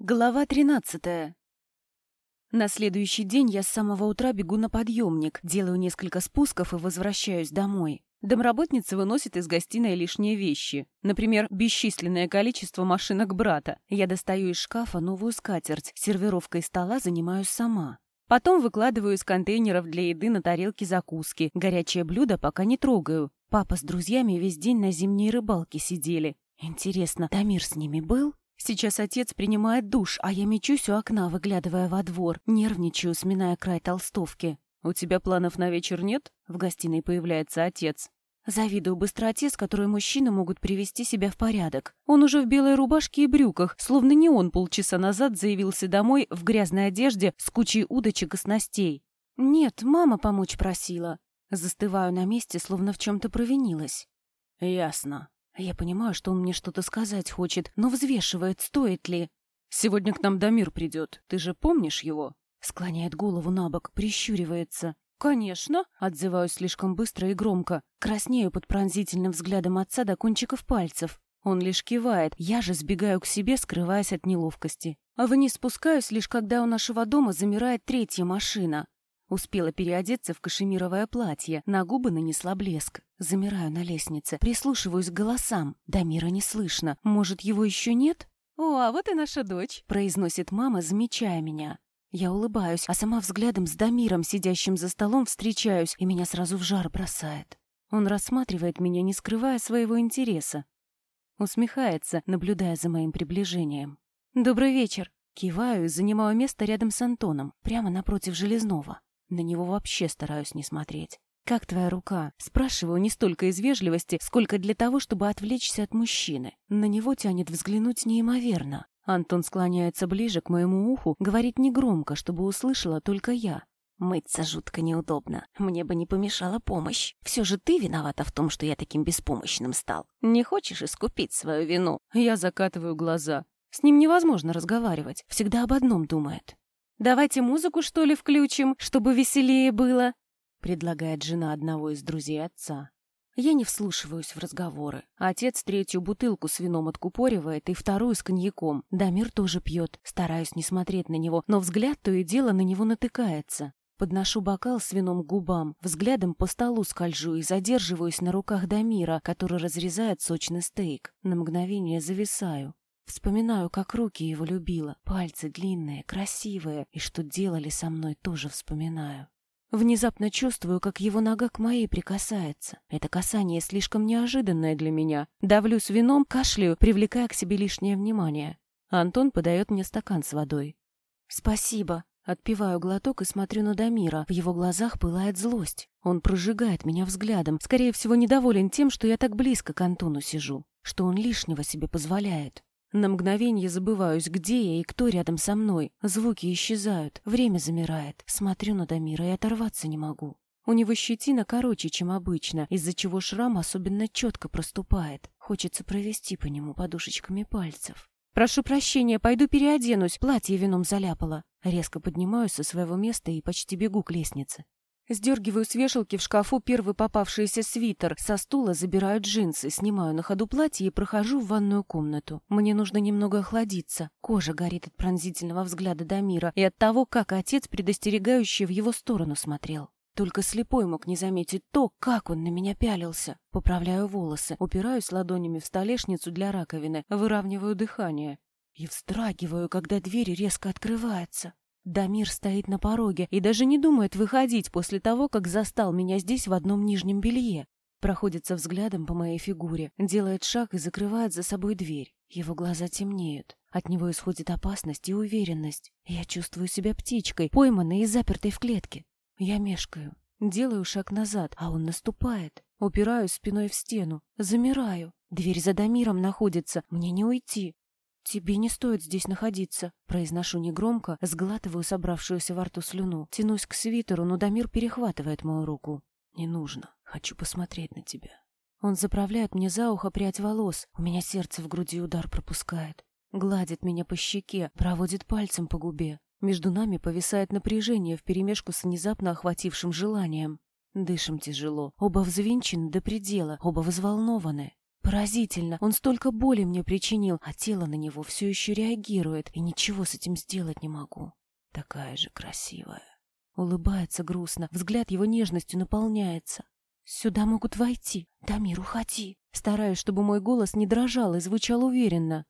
Глава 13. На следующий день я с самого утра бегу на подъемник, делаю несколько спусков и возвращаюсь домой. Домработница выносит из гостиной лишние вещи. Например, бесчисленное количество машинок брата. Я достаю из шкафа новую скатерть, сервировкой стола занимаюсь сама. Потом выкладываю из контейнеров для еды на тарелки закуски. Горячее блюдо пока не трогаю. Папа с друзьями весь день на зимней рыбалке сидели. Интересно, Дамир с ними был? Сейчас отец принимает душ, а я мечусь у окна, выглядывая во двор, нервничаю, сминая край толстовки. «У тебя планов на вечер нет?» В гостиной появляется отец. Завидую быстроте, с которой мужчины могут привести себя в порядок. Он уже в белой рубашке и брюках, словно не он полчаса назад заявился домой в грязной одежде с кучей удочек и снастей. «Нет, мама помочь просила». Застываю на месте, словно в чем-то провинилась. «Ясно», я понимаю, что он мне что-то сказать хочет, но взвешивает, стоит ли. «Сегодня к нам Дамир придет. Ты же помнишь его?» Склоняет голову на бок, прищуривается. «Конечно!» — отзываюсь слишком быстро и громко. Краснею под пронзительным взглядом отца до кончиков пальцев. Он лишь кивает, я же сбегаю к себе, скрываясь от неловкости. А вниз спускаюсь лишь когда у нашего дома замирает третья машина. Успела переодеться в кашемировое платье, на губы нанесла блеск. Замираю на лестнице, прислушиваюсь к голосам. Дамира не слышно. Может, его еще нет? «О, а вот и наша дочь», — произносит мама, замечая меня. Я улыбаюсь, а сама взглядом с Дамиром, сидящим за столом, встречаюсь, и меня сразу в жар бросает. Он рассматривает меня, не скрывая своего интереса. Усмехается, наблюдая за моим приближением. «Добрый вечер!» Киваю и занимаю место рядом с Антоном, прямо напротив Железного. На него вообще стараюсь не смотреть. «Как твоя рука?» Спрашиваю не столько из вежливости, сколько для того, чтобы отвлечься от мужчины. На него тянет взглянуть неимоверно. Антон склоняется ближе к моему уху, говорит негромко, чтобы услышала только я. «Мыться жутко неудобно. Мне бы не помешала помощь. Все же ты виновата в том, что я таким беспомощным стал. Не хочешь искупить свою вину?» Я закатываю глаза. С ним невозможно разговаривать. Всегда об одном думает. «Давайте музыку, что ли, включим, чтобы веселее было?» — предлагает жена одного из друзей отца. Я не вслушиваюсь в разговоры. Отец третью бутылку с вином откупоривает и вторую с коньяком. Дамир тоже пьет. Стараюсь не смотреть на него, но взгляд то и дело на него натыкается. Подношу бокал с вином к губам, взглядом по столу скольжу и задерживаюсь на руках Дамира, который разрезает сочный стейк. На мгновение зависаю. Вспоминаю, как руки его любила, пальцы длинные, красивые, и что делали со мной, тоже вспоминаю. Внезапно чувствую, как его нога к моей прикасается. Это касание слишком неожиданное для меня. Давлю с вином, кашляю, привлекая к себе лишнее внимание. Антон подает мне стакан с водой. «Спасибо». Отпиваю глоток и смотрю на Дамира. В его глазах пылает злость. Он прожигает меня взглядом. Скорее всего, недоволен тем, что я так близко к Антону сижу. Что он лишнего себе позволяет. На мгновение забываюсь, где я и кто рядом со мной. Звуки исчезают, время замирает. Смотрю на Дамира и оторваться не могу. У него щетина короче, чем обычно, из-за чего шрам особенно четко проступает. Хочется провести по нему подушечками пальцев. «Прошу прощения, пойду переоденусь, платье вином заляпало». Резко поднимаюсь со своего места и почти бегу к лестнице. Сдергиваю с вешалки в шкафу первый попавшийся свитер, со стула забираю джинсы, снимаю на ходу платье и прохожу в ванную комнату. Мне нужно немного охладиться. Кожа горит от пронзительного взгляда Дамира и от того, как отец предостерегающе в его сторону смотрел. Только слепой мог не заметить то, как он на меня пялился. Поправляю волосы, упираюсь ладонями в столешницу для раковины, выравниваю дыхание. И вздрагиваю, когда дверь резко открывается. Дамир стоит на пороге и даже не думает выходить после того, как застал меня здесь в одном нижнем белье. Проходится взглядом по моей фигуре, делает шаг и закрывает за собой дверь. Его глаза темнеют. От него исходит опасность и уверенность. Я чувствую себя птичкой, пойманной и запертой в клетке. Я мешкаю. Делаю шаг назад, а он наступает. Упираюсь спиной в стену. Замираю. Дверь за Дамиром находится. Мне не уйти. «Тебе не стоит здесь находиться», — произношу негромко, сглатываю собравшуюся во рту слюну. Тянусь к свитеру, но Дамир перехватывает мою руку. «Не нужно. Хочу посмотреть на тебя». Он заправляет мне за ухо прядь волос. У меня сердце в груди удар пропускает. Гладит меня по щеке, проводит пальцем по губе. Между нами повисает напряжение вперемешку с внезапно охватившим желанием. Дышим тяжело, оба взвинчены до предела, оба взволнованы. Поразительно, он столько боли мне причинил, а тело на него все еще реагирует, и ничего с этим сделать не могу. Такая же красивая. Улыбается грустно, взгляд его нежностью наполняется. «Сюда могут войти. Дамир, уходи!» Стараюсь, чтобы мой голос не дрожал и звучал уверенно.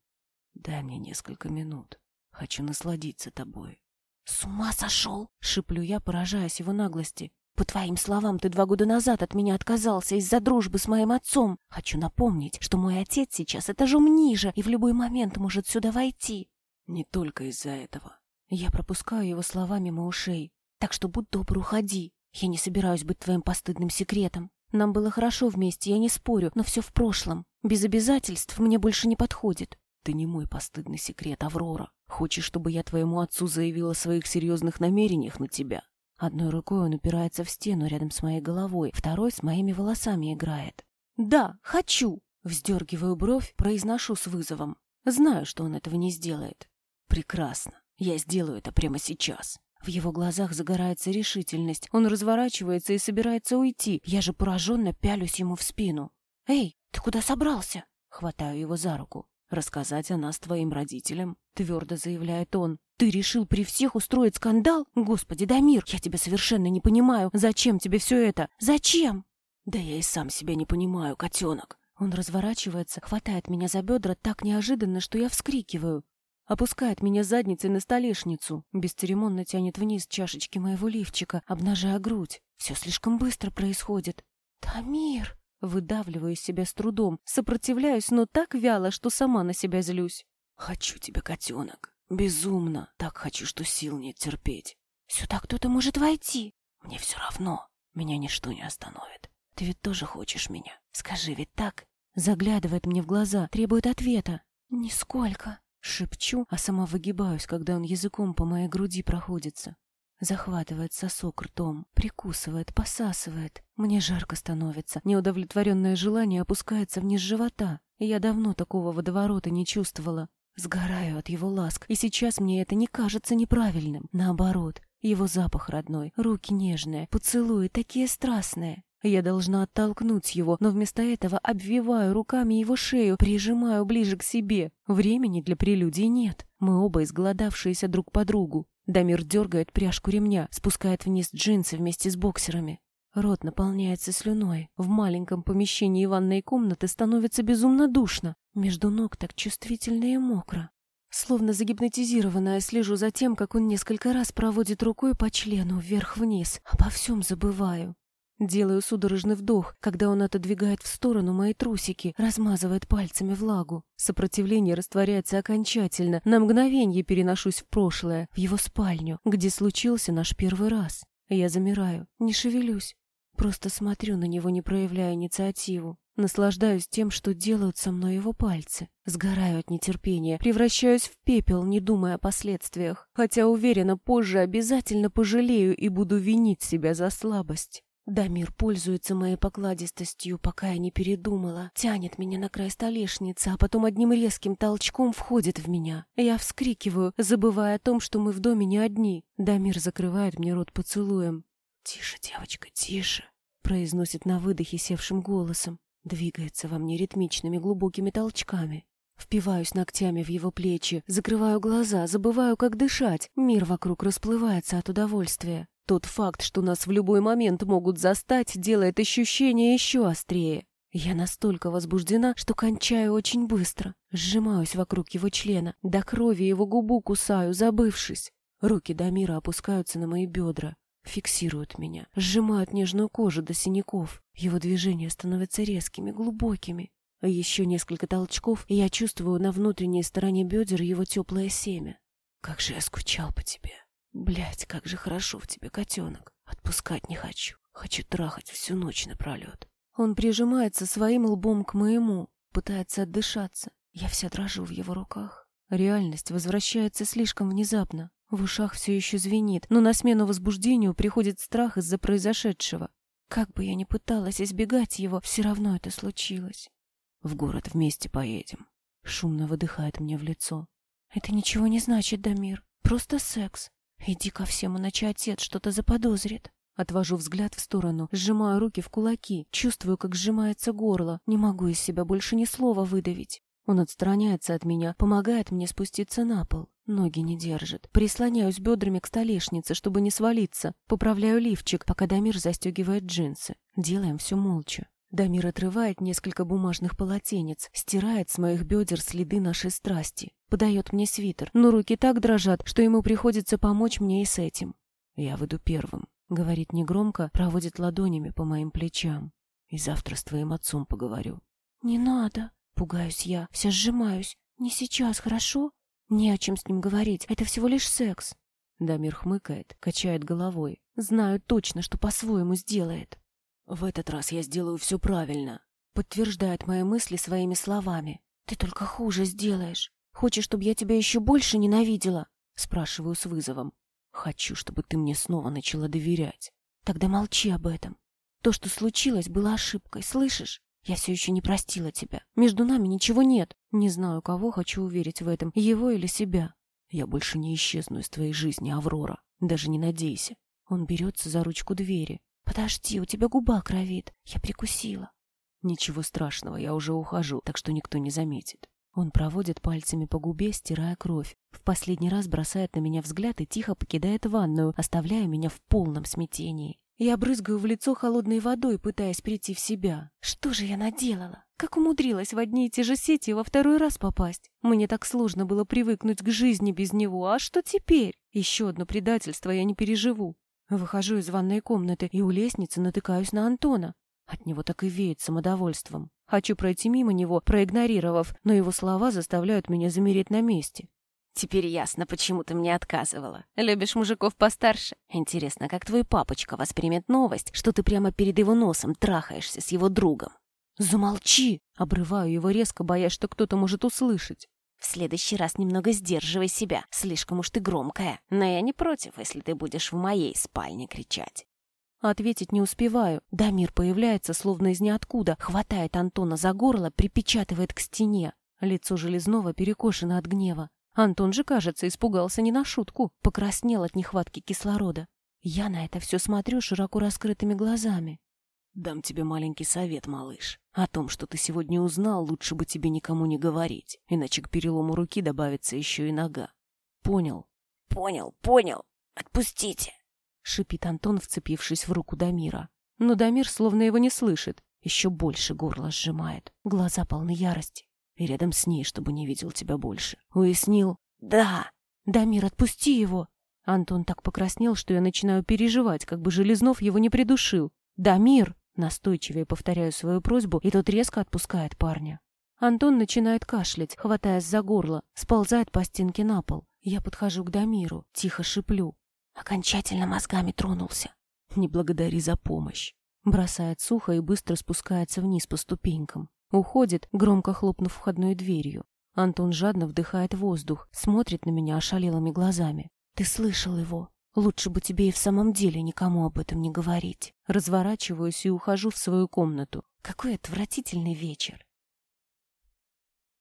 «Дай мне несколько минут. Хочу насладиться тобой». «С ума сошел!» — шиплю я, поражаясь его наглости. По твоим словам, ты два года назад от меня отказался из-за дружбы с моим отцом. Хочу напомнить, что мой отец сейчас этажом ниже и в любой момент может сюда войти. Не только из-за этого. Я пропускаю его слова мимо ушей. Так что будь добр, уходи. Я не собираюсь быть твоим постыдным секретом. Нам было хорошо вместе, я не спорю, но все в прошлом. Без обязательств мне больше не подходит. Ты не мой постыдный секрет, Аврора. Хочешь, чтобы я твоему отцу заявила о своих серьезных намерениях на тебя? Одной рукой он упирается в стену рядом с моей головой, второй с моими волосами играет. «Да, хочу!» Вздергиваю бровь, произношу с вызовом. Знаю, что он этого не сделает. «Прекрасно. Я сделаю это прямо сейчас». В его глазах загорается решительность. Он разворачивается и собирается уйти. Я же пораженно пялюсь ему в спину. «Эй, ты куда собрался?» Хватаю его за руку. «Рассказать о нас твоим родителям», — твердо заявляет он. Ты решил при всех устроить скандал? Господи, Дамир, я тебя совершенно не понимаю. Зачем тебе все это? Зачем? Да я и сам себя не понимаю, котенок. Он разворачивается, хватает меня за бедра так неожиданно, что я вскрикиваю. Опускает меня задницей на столешницу, бесцеремонно тянет вниз чашечки моего лифчика, обнажая грудь. Все слишком быстро происходит. «Тамир!» Выдавливаю себя с трудом, сопротивляюсь, но так вяло, что сама на себя злюсь. «Хочу тебя, котенок!» Безумно. Так хочу, что сил нет терпеть. Сюда кто-то может войти. Мне все равно. Меня ничто не остановит. Ты ведь тоже хочешь меня. Скажи, ведь так? Заглядывает мне в глаза, требует ответа. Нисколько. Шепчу, а сама выгибаюсь, когда он языком по моей груди проходится. Захватывает сосок ртом, прикусывает, посасывает. Мне жарко становится. Неудовлетворенное желание опускается вниз живота. Я давно такого водоворота не чувствовала. Сгораю от его ласк, и сейчас мне это не кажется неправильным. Наоборот, его запах родной, руки нежные, поцелуи такие страстные. Я должна оттолкнуть его, но вместо этого обвиваю руками его шею, прижимаю ближе к себе. Времени для прелюдий нет. Мы оба изголодавшиеся друг по другу. Дамир дергает пряжку ремня, спускает вниз джинсы вместе с боксерами. Рот наполняется слюной. В маленьком помещении ванной комнаты становится безумно душно. Между ног так чувствительно и мокро. Словно загипнотизированная, слежу за тем, как он несколько раз проводит рукой по члену вверх-вниз. Обо всем забываю. Делаю судорожный вдох, когда он отодвигает в сторону мои трусики, размазывает пальцами влагу. Сопротивление растворяется окончательно. На мгновение переношусь в прошлое, в его спальню, где случился наш первый раз. Я замираю, не шевелюсь. Просто смотрю на него, не проявляя инициативу. Наслаждаюсь тем, что делают со мной его пальцы. Сгораю от нетерпения, превращаюсь в пепел, не думая о последствиях. Хотя уверена, позже обязательно пожалею и буду винить себя за слабость. Дамир пользуется моей покладистостью, пока я не передумала. Тянет меня на край столешницы, а потом одним резким толчком входит в меня. Я вскрикиваю, забывая о том, что мы в доме не одни. Дамир закрывает мне рот поцелуем. «Тише, девочка, тише», — произносит на выдохе севшим голосом. Двигается во мне ритмичными глубокими толчками. Впиваюсь ногтями в его плечи, закрываю глаза, забываю, как дышать. Мир вокруг расплывается от удовольствия. Тот факт, что нас в любой момент могут застать, делает ощущение еще острее. Я настолько возбуждена, что кончаю очень быстро. Сжимаюсь вокруг его члена, до крови его губу кусаю, забывшись. Руки Дамира опускаются на мои бедра фиксируют меня, сжимают нежную кожу до синяков. Его движения становятся резкими, глубокими. Еще несколько толчков, и я чувствую на внутренней стороне бедер его теплое семя. Как же я скучал по тебе. Блять, как же хорошо в тебе, котенок. Отпускать не хочу. Хочу трахать всю ночь напролет. Он прижимается своим лбом к моему, пытается отдышаться. Я вся дрожу в его руках. Реальность возвращается слишком внезапно. В ушах все еще звенит, но на смену возбуждению приходит страх из-за произошедшего. Как бы я ни пыталась избегать его, все равно это случилось. В город вместе поедем. Шумно выдыхает мне в лицо. Это ничего не значит, Дамир. Просто секс. Иди ко всем, иначе отец что-то заподозрит. Отвожу взгляд в сторону, сжимаю руки в кулаки, чувствую, как сжимается горло, не могу из себя больше ни слова выдавить. Он отстраняется от меня, помогает мне спуститься на пол. Ноги не держит. Прислоняюсь бедрами к столешнице, чтобы не свалиться. Поправляю лифчик, пока Дамир застегивает джинсы. Делаем все молча. Дамир отрывает несколько бумажных полотенец, стирает с моих бедер следы нашей страсти. Подает мне свитер, но руки так дрожат, что ему приходится помочь мне и с этим. «Я выйду первым», — говорит негромко, проводит ладонями по моим плечам. «И завтра с твоим отцом поговорю». «Не надо», — пугаюсь я, вся сжимаюсь. «Не сейчас, хорошо?» Не о чем с ним говорить, это всего лишь секс. Дамир хмыкает, качает головой. Знаю точно, что по-своему сделает. В этот раз я сделаю все правильно. Подтверждает мои мысли своими словами. Ты только хуже сделаешь. Хочешь, чтобы я тебя еще больше ненавидела? Спрашиваю с вызовом. Хочу, чтобы ты мне снова начала доверять. Тогда молчи об этом. То, что случилось, было ошибкой, слышишь? Я все еще не простила тебя. Между нами ничего нет. Не знаю, кого хочу уверить в этом, его или себя. Я больше не исчезну из твоей жизни, Аврора. Даже не надейся. Он берется за ручку двери. Подожди, у тебя губа кровит. Я прикусила. Ничего страшного, я уже ухожу, так что никто не заметит. Он проводит пальцами по губе, стирая кровь. В последний раз бросает на меня взгляд и тихо покидает ванную, оставляя меня в полном смятении. Я брызгаю в лицо холодной водой, пытаясь прийти в себя. Что же я наделала? Как умудрилась в одни и те же сети во второй раз попасть? Мне так сложно было привыкнуть к жизни без него, а что теперь? Еще одно предательство я не переживу. Выхожу из ванной комнаты и у лестницы натыкаюсь на Антона. От него так и веет самодовольством. Хочу пройти мимо него, проигнорировав, но его слова заставляют меня замереть на месте. Теперь ясно, почему ты мне отказывала. Любишь мужиков постарше? Интересно, как твой папочка воспримет новость, что ты прямо перед его носом трахаешься с его другом? Замолчи! Обрываю его резко, боясь, что кто-то может услышать. В следующий раз немного сдерживай себя, слишком уж ты громкая. Но я не против, если ты будешь в моей спальне кричать. Ответить не успеваю. Дамир появляется, словно из ниоткуда, хватает Антона за горло, припечатывает к стене. Лицо Железного перекошено от гнева. Антон же, кажется, испугался не на шутку, покраснел от нехватки кислорода. Я на это все смотрю широко раскрытыми глазами. «Дам тебе маленький совет, малыш. О том, что ты сегодня узнал, лучше бы тебе никому не говорить, иначе к перелому руки добавится еще и нога. Понял?» «Понял, понял. Отпустите!» — шипит Антон, вцепившись в руку Дамира. Но Дамир словно его не слышит, еще больше горло сжимает, глаза полны ярости и рядом с ней, чтобы не видел тебя больше. Уяснил? Да. Дамир, отпусти его. Антон так покраснел, что я начинаю переживать, как бы Железнов его не придушил. Дамир! Настойчивее повторяю свою просьбу, и тот резко отпускает парня. Антон начинает кашлять, хватаясь за горло, сползает по стенке на пол. Я подхожу к Дамиру, тихо шиплю. Окончательно мозгами тронулся. Не благодари за помощь. Бросает сухо и быстро спускается вниз по ступенькам. Уходит, громко хлопнув входной дверью. Антон жадно вдыхает воздух, смотрит на меня ошалелыми глазами. «Ты слышал его? Лучше бы тебе и в самом деле никому об этом не говорить». Разворачиваюсь и ухожу в свою комнату. Какой отвратительный вечер.